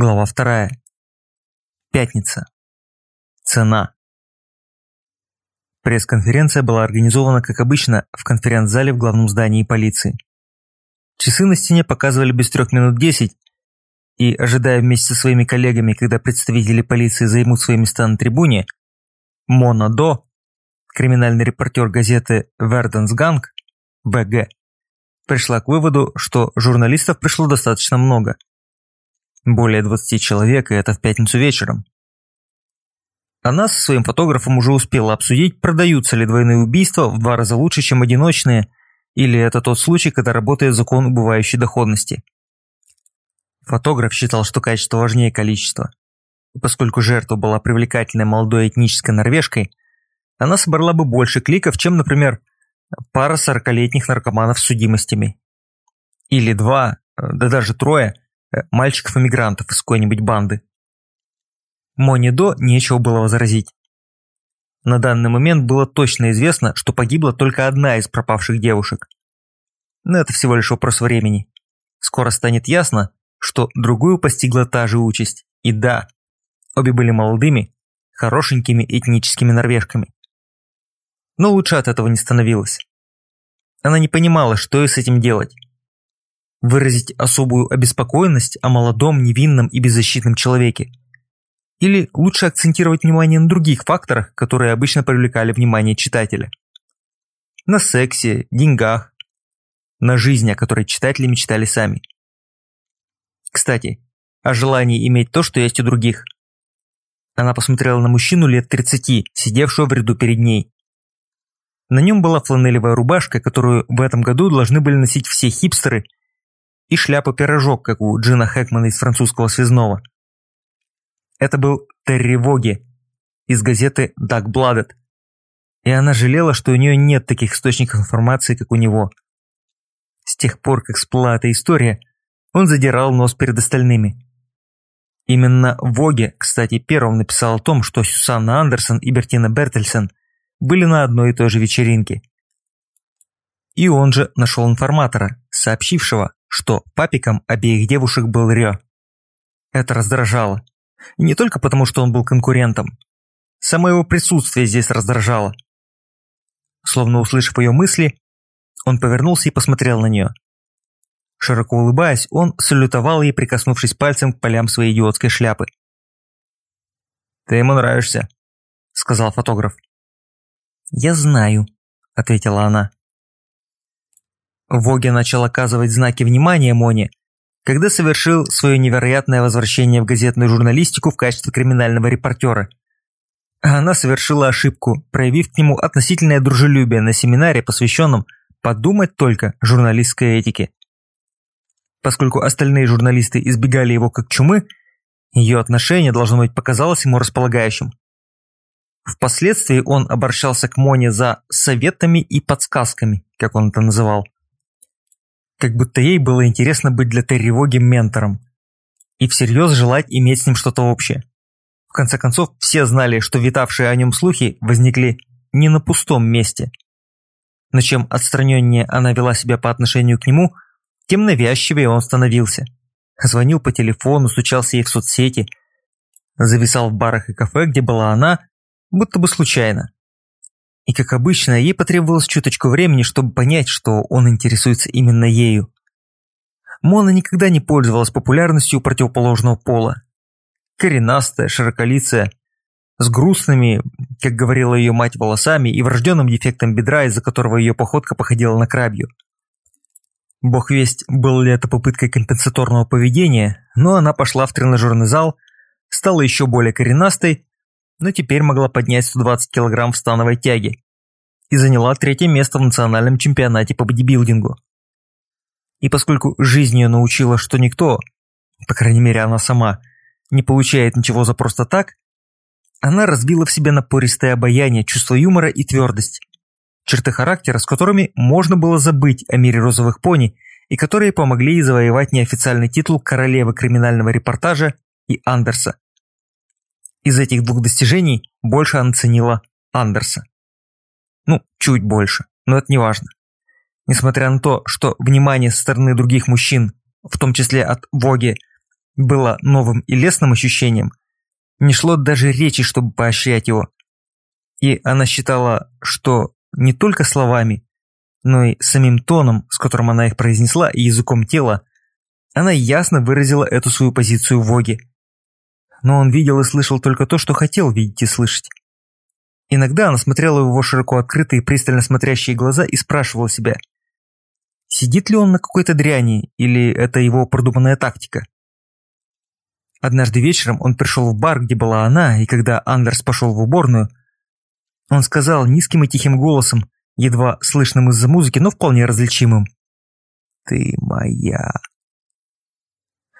Глава вторая. Пятница. Цена. Пресс-конференция была организована, как обычно, в конференц-зале в главном здании полиции. Часы на стене показывали без трех минут десять, и, ожидая вместе со своими коллегами, когда представители полиции займут свои места на трибуне, Мона До, криминальный репортер газеты «Верденсганг», ВГ, пришла к выводу, что журналистов пришло достаточно много – более 20 человек, и это в пятницу вечером. Она со своим фотографом уже успела обсудить, продаются ли двойные убийства в два раза лучше, чем одиночные, или это тот случай, когда работает закон убывающей доходности. Фотограф считал, что качество важнее количества. И поскольку жертва была привлекательной молодой этнической норвежкой, она собрала бы больше кликов, чем, например, пара сорокалетних наркоманов с судимостями. Или два, да даже трое – Э, мальчиков-эмигрантов из какой-нибудь банды. Моне До нечего было возразить. На данный момент было точно известно, что погибла только одна из пропавших девушек. Но это всего лишь вопрос времени. Скоро станет ясно, что другую постигла та же участь. И да, обе были молодыми, хорошенькими этническими норвежками. Но лучше от этого не становилось. Она не понимала, что ей с этим делать выразить особую обеспокоенность о молодом, невинном и беззащитном человеке? Или лучше акцентировать внимание на других факторах, которые обычно привлекали внимание читателя? На сексе, деньгах, на жизни, о которой читатели мечтали сами. Кстати, о желании иметь то, что есть у других. Она посмотрела на мужчину лет 30, сидевшего в ряду перед ней. На нем была фланелевая рубашка, которую в этом году должны были носить все хипстеры и шляпа-пирожок, как у Джина Хэкмана из французского связного. Это был Терри Воги из газеты Dark Blooded, и она жалела, что у нее нет таких источников информации, как у него. С тех пор, как всплыла эта история, он задирал нос перед остальными. Именно Воге, кстати, первым написал о том, что Сюсанна Андерсон и Бертина Бертельсен были на одной и той же вечеринке. И он же нашел информатора, сообщившего, что папиком обеих девушек был Рё. Это раздражало. И не только потому, что он был конкурентом. Само его присутствие здесь раздражало. Словно услышав ее мысли, он повернулся и посмотрел на нее. Широко улыбаясь, он салютовал ей, прикоснувшись пальцем к полям своей идиотской шляпы. «Ты ему нравишься», — сказал фотограф. «Я знаю», — ответила она. Воги начал оказывать знаки внимания Моне, когда совершил свое невероятное возвращение в газетную журналистику в качестве криминального репортера. Она совершила ошибку, проявив к нему относительное дружелюбие на семинаре, посвященном «Подумать только» журналистской этике. Поскольку остальные журналисты избегали его как чумы, ее отношение, должно быть, показалось ему располагающим. Впоследствии он обращался к Моне за советами и подсказками, как он это называл как будто ей было интересно быть для Терри Воги ментором и всерьез желать иметь с ним что-то общее. В конце концов, все знали, что витавшие о нем слухи возникли не на пустом месте. Но чем отстраненнее она вела себя по отношению к нему, тем навязчивее он становился. Звонил по телефону, стучался ей в соцсети, зависал в барах и кафе, где была она, будто бы случайно. И, как обычно, ей потребовалось чуточку времени, чтобы понять, что он интересуется именно ею. Мона никогда не пользовалась популярностью противоположного пола. Коренастая, широколицая, с грустными, как говорила ее мать, волосами и врожденным дефектом бедра, из-за которого ее походка походила на крабью. Бог весть, был ли это попыткой компенсаторного поведения, но она пошла в тренажерный зал, стала еще более коренастой но теперь могла поднять 120 кг в становой тяге и заняла третье место в национальном чемпионате по бодибилдингу. И поскольку жизнь ее научила, что никто, по крайней мере она сама, не получает ничего за просто так, она разбила в себе напористое обаяние, чувство юмора и твердость. Черты характера, с которыми можно было забыть о мире розовых пони и которые помогли ей завоевать неофициальный титул королевы криминального репортажа и Андерса. Из этих двух достижений больше она ценила Андерса. Ну, чуть больше, но это не важно. Несмотря на то, что внимание со стороны других мужчин, в том числе от Воги, было новым и лесным ощущением, не шло даже речи, чтобы поощрять его. И она считала, что не только словами, но и самим тоном, с которым она их произнесла, и языком тела, она ясно выразила эту свою позицию в Воге. Но он видел и слышал только то, что хотел видеть и слышать. Иногда она смотрела в его широко открытые, пристально смотрящие глаза и спрашивала себя, сидит ли он на какой-то дряни, или это его продуманная тактика. Однажды вечером он пришел в бар, где была она, и когда Андерс пошел в уборную, он сказал низким и тихим голосом, едва слышным из-за музыки, но вполне различимым. «Ты моя».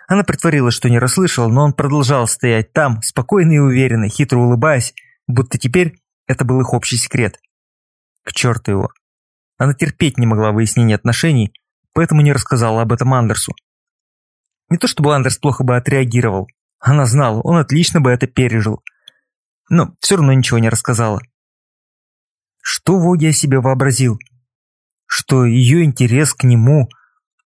Она притворилась, что не расслышала, но он продолжал стоять там, спокойный и уверенный, хитро улыбаясь, будто теперь это был их общий секрет. К черту его. Она терпеть не могла выяснения отношений, поэтому не рассказала об этом Андерсу. Не то чтобы Андерс плохо бы отреагировал. Она знала, он отлично бы это пережил. Но все равно ничего не рассказала. Что Воги о себе вообразил? Что ее интерес к нему,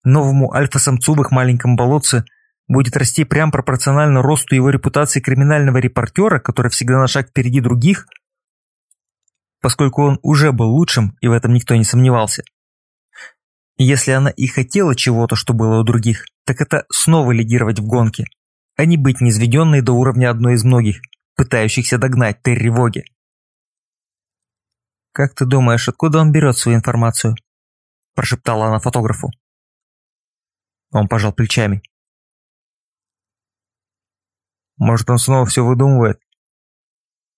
новому альфа-самцу в их маленьком болотце, будет расти прям пропорционально росту его репутации криминального репортера, который всегда на шаг впереди других? Поскольку он уже был лучшим, и в этом никто не сомневался. Если она и хотела чего-то, что было у других, так это снова лидировать в гонке, а не быть низведенной до уровня одной из многих, пытающихся догнать Терри Воги. «Как ты думаешь, откуда он берет свою информацию?» – прошептала она фотографу. Он пожал плечами. «Может, он снова все выдумывает?»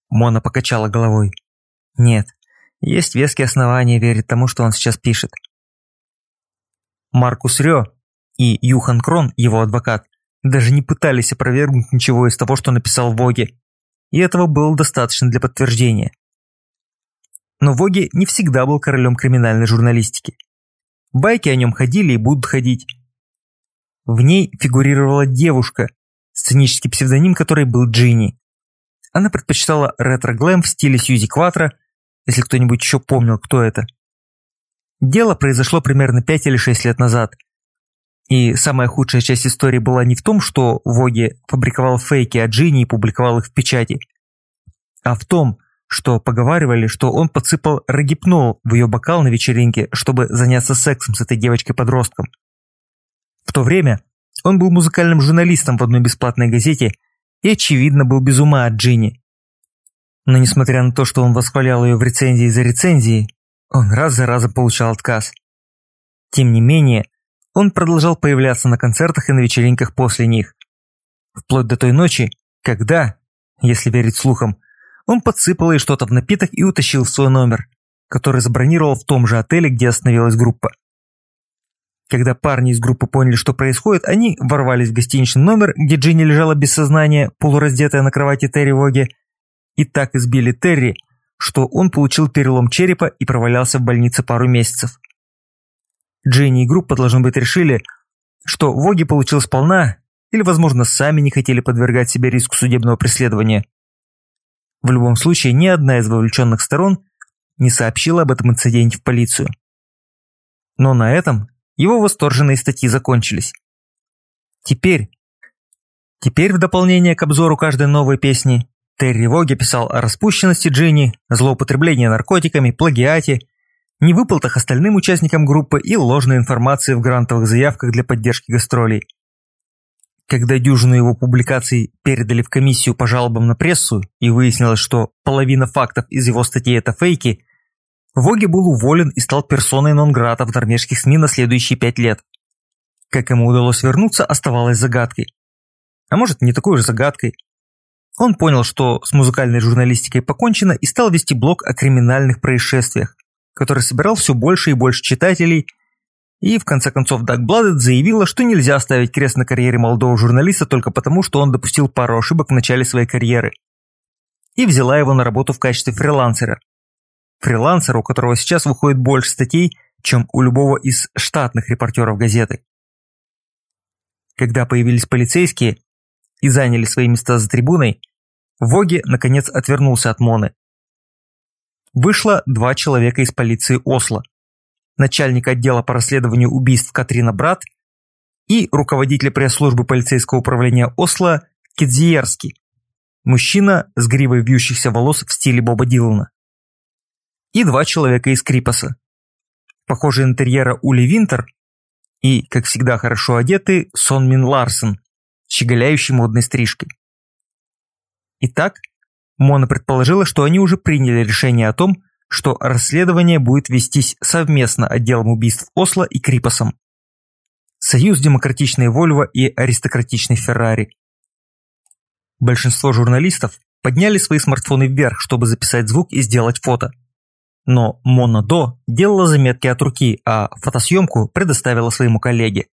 Мона покачала головой. «Нет, есть веские основания верить тому, что он сейчас пишет». Маркус Рё и Юхан Крон, его адвокат, даже не пытались опровергнуть ничего из того, что написал Воги, и этого было достаточно для подтверждения. Но Воги не всегда был королем криминальной журналистики. Байки о нем ходили и будут ходить. В ней фигурировала девушка, сценический псевдоним которой был Джинни. Она предпочитала ретро-глэм в стиле Сьюзи Кватро, если кто-нибудь еще помнил, кто это. Дело произошло примерно 5 или 6 лет назад. И самая худшая часть истории была не в том, что Воги фабриковал фейки о Джинни и публиковал их в печати, а в том, что поговаривали, что он подсыпал рогипнол в ее бокал на вечеринке, чтобы заняться сексом с этой девочкой-подростком. В то время он был музыкальным журналистом в одной бесплатной газете и, очевидно, был без ума от Джинни. Но несмотря на то, что он восхвалял ее в рецензии за рецензией, он раз за разом получал отказ. Тем не менее, он продолжал появляться на концертах и на вечеринках после них. Вплоть до той ночи, когда, если верить слухам, он подсыпал ей что-то в напиток и утащил в свой номер, который забронировал в том же отеле, где остановилась группа. Когда парни из группы поняли, что происходит, они ворвались в гостиничный номер, где Джинни лежала без сознания, полураздетая на кровати Терри Воги, и так избили Терри, что он получил перелом черепа и провалялся в больнице пару месяцев. Джинни и группа, должно быть, решили, что Воги получил сполна, или, возможно, сами не хотели подвергать себе риску судебного преследования. В любом случае, ни одна из вовлеченных сторон не сообщила об этом инциденте в полицию. Но на этом его восторженные статьи закончились. Теперь, теперь в дополнение к обзору каждой новой песни, Терри Воги писал о распущенности Джинни, злоупотреблении наркотиками, плагиате, невыплатах остальным участникам группы и ложной информации в грантовых заявках для поддержки гастролей. Когда дюжину его публикаций передали в комиссию по жалобам на прессу и выяснилось, что половина фактов из его статей это фейки, Воги был уволен и стал персоной нон-грата в норвежских СМИ на следующие пять лет. Как ему удалось вернуться, оставалось загадкой. А может, не такой уж загадкой. Он понял, что с музыкальной журналистикой покончено и стал вести блог о криминальных происшествиях, который собирал все больше и больше читателей – и в конце концов Даг Бладет заявила, что нельзя ставить крест на карьере молодого журналиста только потому, что он допустил пару ошибок в начале своей карьеры. И взяла его на работу в качестве фрилансера. Фрилансера, у которого сейчас выходит больше статей, чем у любого из штатных репортеров газеты. Когда появились полицейские и заняли свои места за трибуной, Воги, наконец, отвернулся от Моны. Вышло два человека из полиции Осло начальник отдела по расследованию убийств Катрина Брат и руководитель пресс-службы полицейского управления Осло Кидзиерский, мужчина с гривой вьющихся волос в стиле Боба Дилана. И два человека из Крипаса. Похожий интерьера Ули Винтер и, как всегда, хорошо одетый Сон Мин Ларсен, щеголяющий модной стрижкой. Итак, Мона предположила, что они уже приняли решение о том, что расследование будет вестись совместно отделом убийств Осло и Крипасом. Союз демократичной Вольво и аристократичной Феррари. Большинство журналистов подняли свои смартфоны вверх, чтобы записать звук и сделать фото. Но Мона До делала заметки от руки, а фотосъемку предоставила своему коллеге.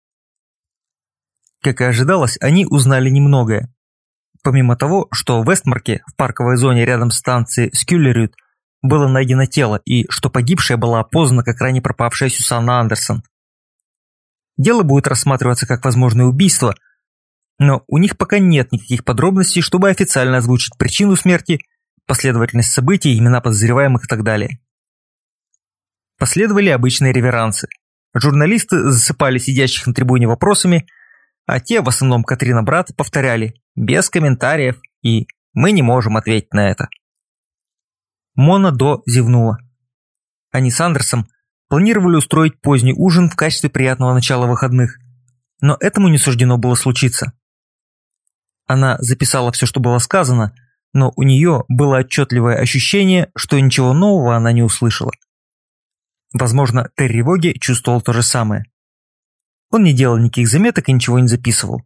Как и ожидалось, они узнали немногое. Помимо того, что в Вестмарке, в парковой зоне рядом с станцией Скюллерют, было найдено тело и что погибшая была опознана как ранее пропавшая Сюсанна Андерсон. Дело будет рассматриваться как возможное убийство, но у них пока нет никаких подробностей, чтобы официально озвучить причину смерти, последовательность событий, имена подозреваемых и так далее. Последовали обычные реверансы. Журналисты засыпали сидящих на трибуне вопросами, а те, в основном Катрина Брат, повторяли «без комментариев» и «мы не можем ответить на это». Мона До зевнула. Они с Андерсом планировали устроить поздний ужин в качестве приятного начала выходных, но этому не суждено было случиться. Она записала все, что было сказано, но у нее было отчетливое ощущение, что ничего нового она не услышала. Возможно, Терри Воги чувствовал то же самое. Он не делал никаких заметок и ничего не записывал.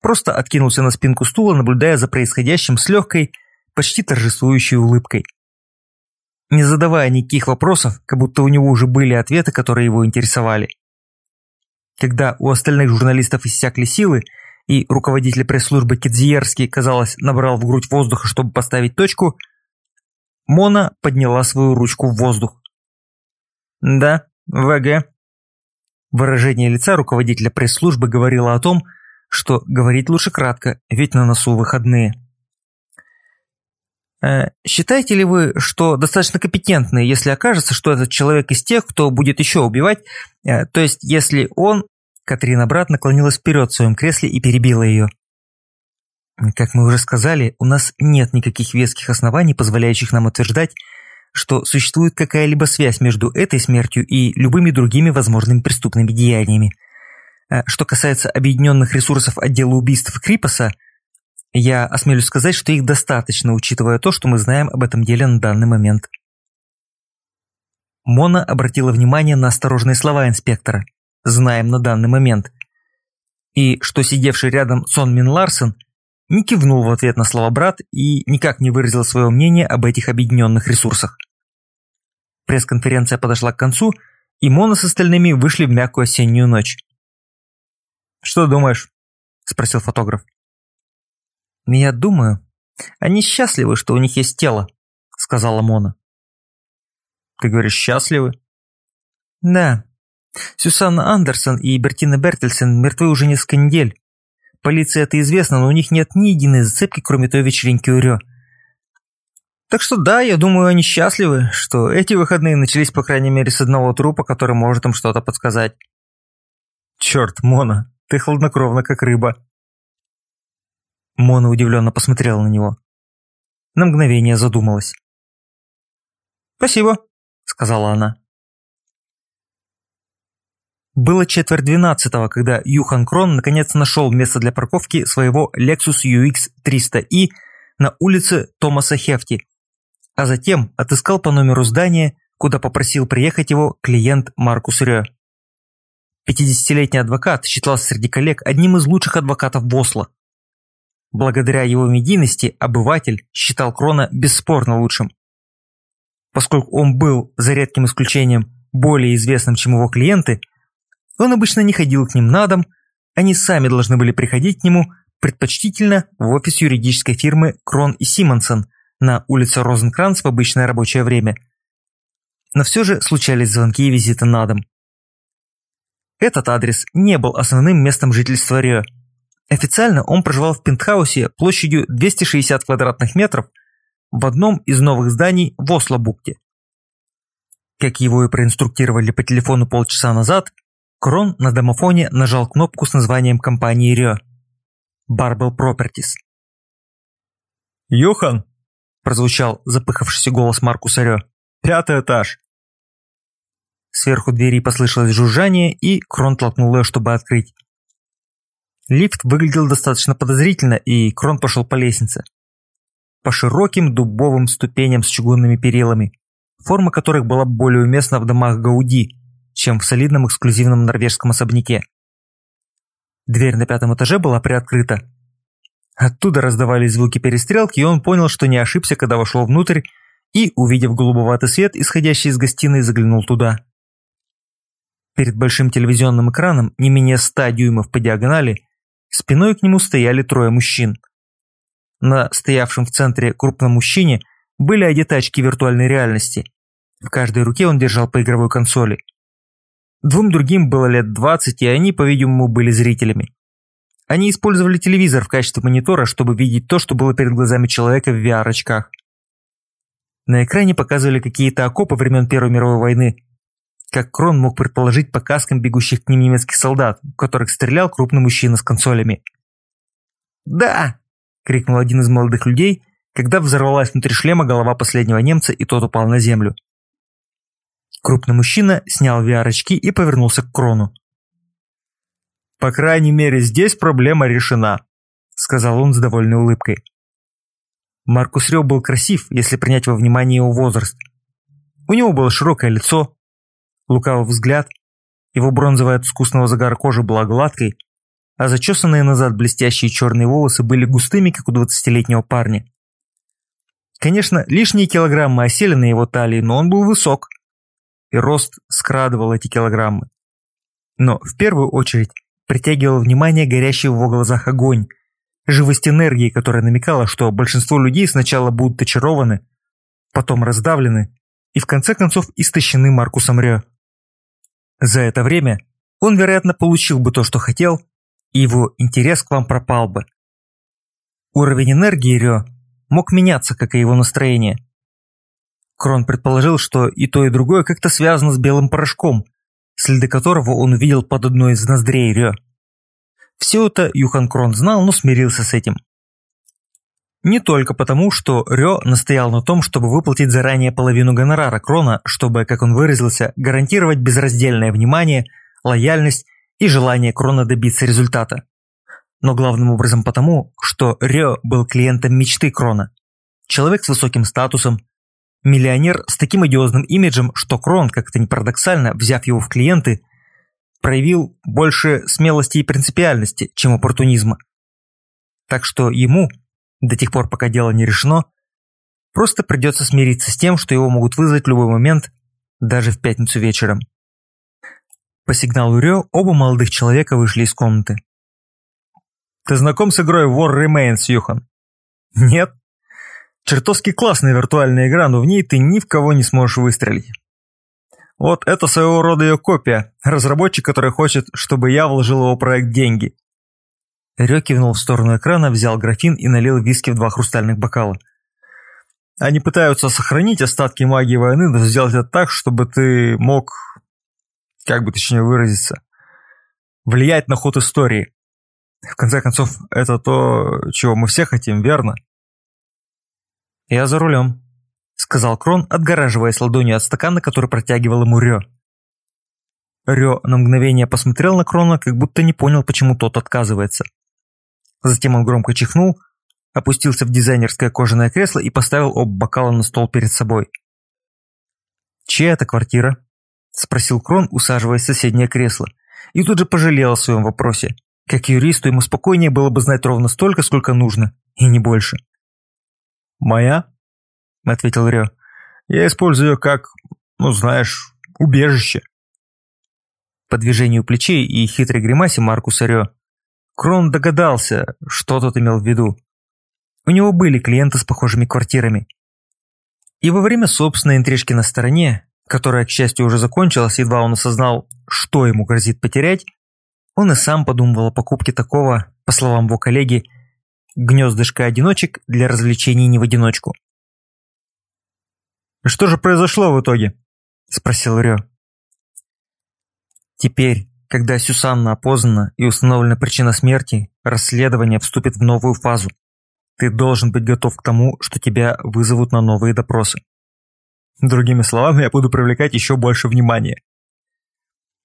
Просто откинулся на спинку стула, наблюдая за происходящим с легкой, почти торжествующей улыбкой. Не задавая никаких вопросов, как будто у него уже были ответы, которые его интересовали. Когда у остальных журналистов иссякли силы, и руководитель пресс-службы Кидзиерский, казалось, набрал в грудь воздуха, чтобы поставить точку, Мона подняла свою ручку в воздух. «Да, ВГ», Выражение лица руководителя пресс-службы говорило о том, что говорить лучше кратко, ведь на носу выходные. Э, считаете ли вы, что достаточно компетентны, если окажется, что этот человек из тех, кто будет еще убивать, э, то есть если он... Катрина брат наклонилась вперед в своем кресле и перебила ее. Как мы уже сказали, у нас нет никаких веских оснований, позволяющих нам утверждать, что существует какая-либо связь между этой смертью и любыми другими возможными преступными деяниями. А что касается объединенных ресурсов отдела убийств Крипаса, я осмелюсь сказать, что их достаточно, учитывая то, что мы знаем об этом деле на данный момент. Мона обратила внимание на осторожные слова инспектора «знаем на данный момент», и что сидевший рядом Сон Мин Ларсен не кивнул в ответ на слова брат и никак не выразил свое мнение об этих объединенных ресурсах. Пресс-конференция подошла к концу, и Мона с остальными вышли в мягкую осеннюю ночь. «Что думаешь?» – спросил фотограф. «Я думаю, они счастливы, что у них есть тело», – сказала Мона. «Ты говоришь, счастливы?» «Да. Сюсанна Андерсон и Бертина Бертельсен мертвы уже несколько недель. Полиции это известно, но у них нет ни единой зацепки, кроме той вечеринки у Рё. Так что да, я думаю, они счастливы, что эти выходные начались, по крайней мере, с одного трупа, который может им что-то подсказать. Черт, Мона, ты хладнокровна, как рыба. Мона удивленно посмотрела на него. На мгновение задумалась. «Спасибо», — сказала она. Было четверть двенадцатого, когда Юхан Крон наконец нашел место для парковки своего Lexus UX 300i на улице Томаса Хефти, а затем отыскал по номеру здания, куда попросил приехать его клиент Маркус Рё. 50-летний адвокат считался среди коллег одним из лучших адвокатов Босла. Благодаря его медийности обыватель считал Крона бесспорно лучшим. Поскольку он был, за редким исключением, более известным, чем его клиенты – он обычно не ходил к ним на дом, они сами должны были приходить к нему, предпочтительно в офис юридической фирмы Крон и Симонсон на улице Розенкранц в обычное рабочее время. Но все же случались звонки и визиты на дом. Этот адрес не был основным местом жительства Рио. Официально он проживал в пентхаусе площадью 260 квадратных метров в одном из новых зданий в Ослобукте. Как его и проинструктировали по телефону полчаса назад, Крон на домофоне нажал кнопку с названием компании Рё. Barbell Properties. «Юхан!» – прозвучал запыхавшийся голос Маркуса Рё. «Пятый этаж!» Сверху двери послышалось жужжание, и Крон толкнул ее, чтобы открыть. Лифт выглядел достаточно подозрительно, и Крон пошел по лестнице. По широким дубовым ступеням с чугунными перилами, форма которых была более уместна в домах Гауди, чем в солидном эксклюзивном норвежском особняке. Дверь на пятом этаже была приоткрыта. Оттуда раздавались звуки перестрелки, и он понял, что не ошибся, когда вошел внутрь и, увидев голубоватый свет, исходящий из гостиной, заглянул туда. Перед большим телевизионным экраном, не менее ста дюймов по диагонали, спиной к нему стояли трое мужчин. На стоявшем в центре крупном мужчине были одеты очки виртуальной реальности. В каждой руке он держал по игровой консоли. Двум другим было лет 20, и они, по-видимому, были зрителями. Они использовали телевизор в качестве монитора, чтобы видеть то, что было перед глазами человека в VR-очках. На экране показывали какие-то окопы времен Первой мировой войны, как Крон мог предположить по каскам бегущих к ним немецких солдат, в которых стрелял крупный мужчина с консолями. «Да!» – крикнул один из молодых людей, когда взорвалась внутри шлема голова последнего немца, и тот упал на землю. Крупный мужчина снял VR-очки и повернулся к Крону. «По крайней мере, здесь проблема решена», – сказал он с довольной улыбкой. Маркус Рё был красив, если принять во внимание его возраст. У него было широкое лицо, лукавый взгляд, его бронзовая от искусного загара кожи была гладкой, а зачесанные назад блестящие черные волосы были густыми, как у двадцатилетнего парня. Конечно, лишние килограммы осели на его талии, но он был высок, и рост скрадывал эти килограммы. Но в первую очередь притягивал внимание горящий в его глазах огонь, живость энергии, которая намекала, что большинство людей сначала будут очарованы, потом раздавлены и в конце концов истощены Маркусом Рё. За это время он, вероятно, получил бы то, что хотел, и его интерес к вам пропал бы. Уровень энергии Рё мог меняться, как и его настроение. Крон предположил, что и то, и другое как-то связано с белым порошком, следы которого он увидел под одной из ноздрей Рё. Все это Юхан Крон знал, но смирился с этим. Не только потому, что Рё настоял на том, чтобы выплатить заранее половину гонорара Крона, чтобы, как он выразился, гарантировать безраздельное внимание, лояльность и желание Крона добиться результата. Но главным образом потому, что Рё был клиентом мечты Крона. Человек с высоким статусом, миллионер с таким одиозным имиджем, что Крон, как-то не парадоксально, взяв его в клиенты, проявил больше смелости и принципиальности, чем оппортунизма. Так что ему, до тех пор, пока дело не решено, просто придется смириться с тем, что его могут вызвать в любой момент, даже в пятницу вечером. По сигналу Рё оба молодых человека вышли из комнаты. «Ты знаком с игрой War Remains, Юхан?» «Нет». «Чертовски классная виртуальная игра, но в ней ты ни в кого не сможешь выстрелить. Вот это своего рода ее копия, разработчик, который хочет, чтобы я вложил в его проект деньги. Рё кивнул в сторону экрана, взял графин и налил виски в два хрустальных бокала. Они пытаются сохранить остатки магии войны, но сделать это так, чтобы ты мог, как бы точнее выразиться, влиять на ход истории. В конце концов, это то, чего мы все хотим, верно? «Я за рулем», — сказал Крон, отгораживаясь ладонью от стакана, который протягивал ему Рё. Рё на мгновение посмотрел на Крона, как будто не понял, почему тот отказывается. Затем он громко чихнул, опустился в дизайнерское кожаное кресло и поставил оба бокала на стол перед собой. «Чья это квартира?» – спросил Крон, усаживаясь в соседнее кресло. И тут же пожалел о своем вопросе. Как юристу ему спокойнее было бы знать ровно столько, сколько нужно, и не больше. «Моя?» – ответил Рё. «Я использую ее как, ну знаешь, убежище». По движению плечей и хитрой гримасе Маркуса Рё Крон догадался, что тот имел в виду. У него были клиенты с похожими квартирами. И во время собственной интрижки на стороне, которая, к счастью, уже закончилась, едва он осознал, что ему грозит потерять, он и сам подумывал о покупке такого, по словам его коллеги, гнездышка одиночек для развлечений не в одиночку. «Что же произошло в итоге?» – спросил Рё. Теперь, Когда Сюсанна опознана и установлена причина смерти, расследование вступит в новую фазу. Ты должен быть готов к тому, что тебя вызовут на новые допросы. Другими словами, я буду привлекать еще больше внимания.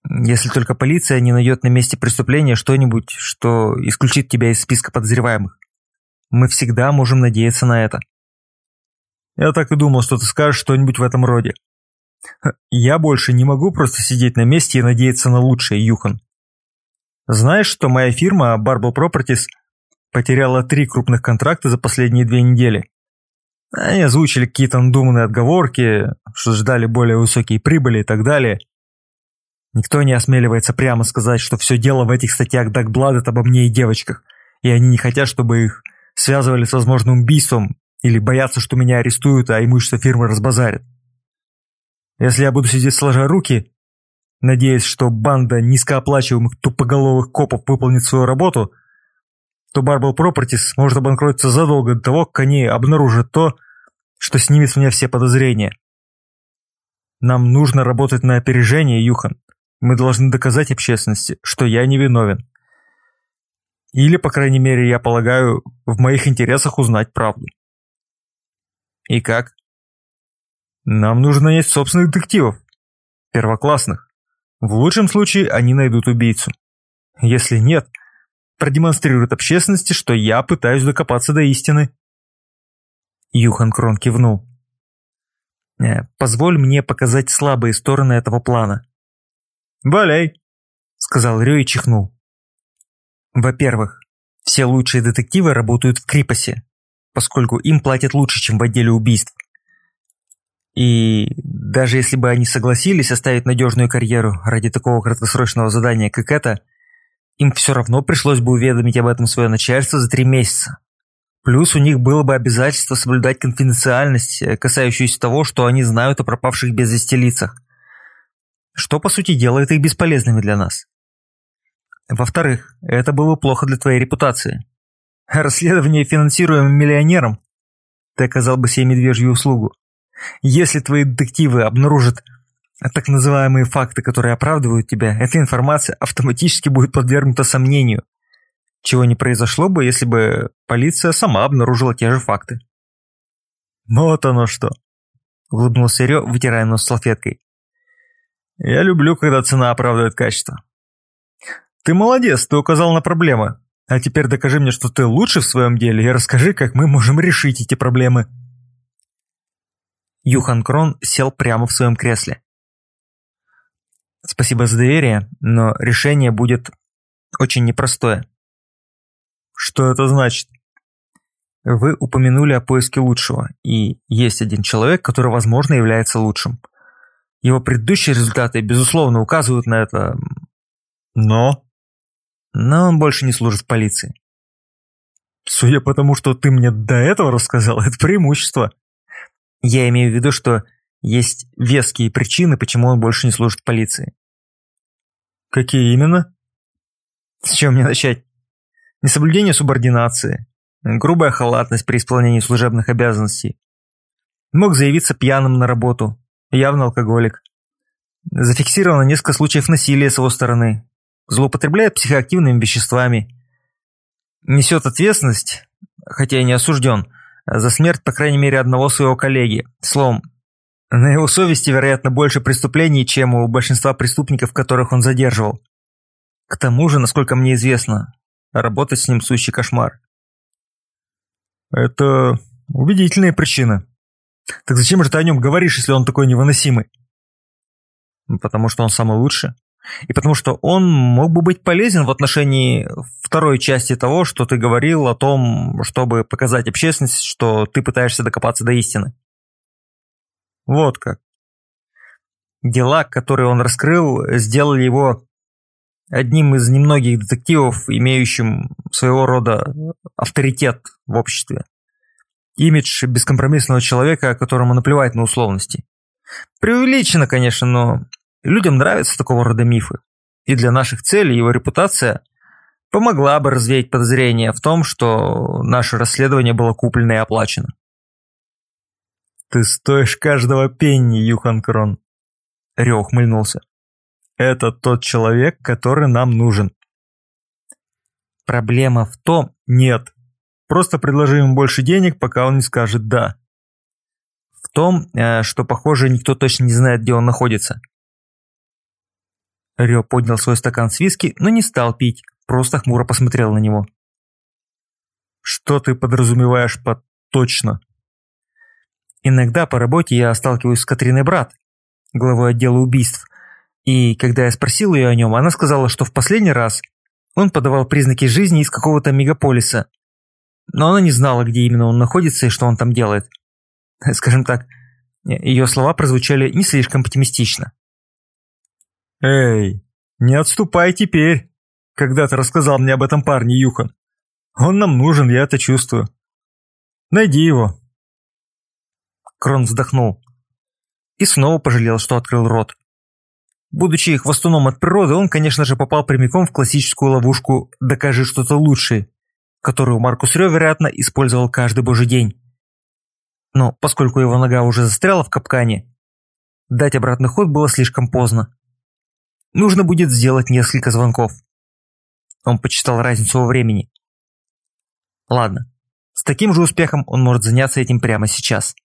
Если только полиция не найдет на месте преступления что-нибудь, что исключит тебя из списка подозреваемых. Мы всегда можем надеяться на это. Я так и думал, что ты скажешь что-нибудь в этом роде. Я больше не могу просто сидеть на месте и надеяться на лучшее, Юхан. Знаешь, что моя фирма Barbel Properties потеряла три крупных контракта за последние две недели? Они озвучили какие-то надуманные отговорки, что ждали более высокие прибыли и так далее. Никто не осмеливается прямо сказать, что все дело в этих статьях Дагбладет обо мне и девочках, и они не хотят, чтобы их связывали с возможным убийством или боятся, что меня арестуют, а имущество фирмы разбазарят. Если я буду сидеть сложа руки, надеясь, что банда низкооплачиваемых тупоголовых копов выполнит свою работу, то Barbell Properties может обанкротиться задолго до того, как они обнаружат то, что снимет с меня все подозрения. Нам нужно работать на опережение, Юхан. Мы должны доказать общественности, что я не виновен. Или, по крайней мере, я полагаю, в моих интересах узнать правду. И как? Нам нужно нанять собственных детективов. Первоклассных. В лучшем случае они найдут убийцу. Если нет, продемонстрируют общественности, что я пытаюсь докопаться до истины. Юхан Крон кивнул. «Э, «Позволь мне показать слабые стороны этого плана». «Валяй», — сказал Рю и чихнул. «Во-первых, все лучшие детективы работают в Крипосе, поскольку им платят лучше, чем в отделе убийств. И даже если бы они согласились оставить надежную карьеру ради такого краткосрочного задания, как это, им все равно пришлось бы уведомить об этом свое начальство за три месяца. Плюс у них было бы обязательство соблюдать конфиденциальность, э, касающуюся того, что они знают о пропавших без вести лицах. Что, по сути, делает их бесполезными для нас. Во-вторых, это было бы плохо для твоей репутации. Расследование финансируемым миллионером. Ты оказал бы себе медвежью услугу. Если твои детективы обнаружат так называемые факты, которые оправдывают тебя, эта информация автоматически будет подвергнута сомнению, чего не произошло бы, если бы полиция сама обнаружила те же факты. «Вот оно что!» – улыбнулся Рё, вытирая нос салфеткой. «Я люблю, когда цена оправдывает качество. Ты молодец, ты указал на проблемы. А теперь докажи мне, что ты лучше в своем деле, и расскажи, как мы можем решить эти проблемы». Юхан Крон сел прямо в своем кресле. Спасибо за доверие, но решение будет очень непростое. Что это значит? Вы упомянули о поиске лучшего, и есть один человек, который, возможно, является лучшим. Его предыдущие результаты, безусловно, указывают на это. Но? Но он больше не служит в полиции. Судя по тому, что ты мне до этого рассказал, это преимущество. Я имею в виду, что есть веские причины, почему он больше не служит в полиции. Какие именно? С чего мне начать? Несоблюдение субординации, грубая халатность при исполнении служебных обязанностей. Мог заявиться пьяным на работу, явно алкоголик. Зафиксировано несколько случаев насилия с его стороны. Злоупотребляет психоактивными веществами. Несет ответственность, хотя и не осужден, за смерть, по крайней мере, одного своего коллеги. Словом, на его совести, вероятно, больше преступлений, чем у большинства преступников, которых он задерживал. К тому же, насколько мне известно, работать с ним сущий кошмар. Это убедительная причина. Так зачем же ты о нем говоришь, если он такой невыносимый? Потому что он самый лучший. И потому что он мог бы быть полезен в отношении второй части того, что ты говорил о том, чтобы показать общественности, что ты пытаешься докопаться до истины. Вот как. Дела, которые он раскрыл, сделали его одним из немногих детективов, имеющим своего рода авторитет в обществе. Имидж бескомпромиссного человека, которому наплевать на условности. Преувеличено, конечно, но людям нравятся такого рода мифы. И для наших целей его репутация помогла бы развеять подозрения в том, что наше расследование было куплено и оплачено. «Ты стоишь каждого пенни, Юхан Крон!» Рё ухмыльнулся. Это тот человек, который нам нужен. Проблема в том... Нет. Просто предложи ему больше денег, пока он не скажет «да». В том, э, что, похоже, никто точно не знает, где он находится. Рё поднял свой стакан с виски, но не стал пить, просто хмуро посмотрел на него. Что ты подразумеваешь под «точно»? Иногда по работе я сталкиваюсь с Катриной Брат, главой отдела убийств, и когда я спросил ее о нем, она сказала, что в последний раз он подавал признаки жизни из какого-то мегаполиса, но она не знала, где именно он находится и что он там делает. Скажем так, ее слова прозвучали не слишком оптимистично. «Эй, не отступай теперь, когда ты рассказал мне об этом парне, Юхан. Он нам нужен, я это чувствую. Найди его». Крон вздохнул и снова пожалел, что открыл рот. Будучи хвостуном от природы, он, конечно же, попал прямиком в классическую ловушку «докажи что-то лучшее», которую Маркус Рё, вероятно, использовал каждый божий день. Но поскольку его нога уже застряла в капкане, дать обратный ход было слишком поздно. Нужно будет сделать несколько звонков. Он почитал разницу во времени. Ладно, с таким же успехом он может заняться этим прямо сейчас.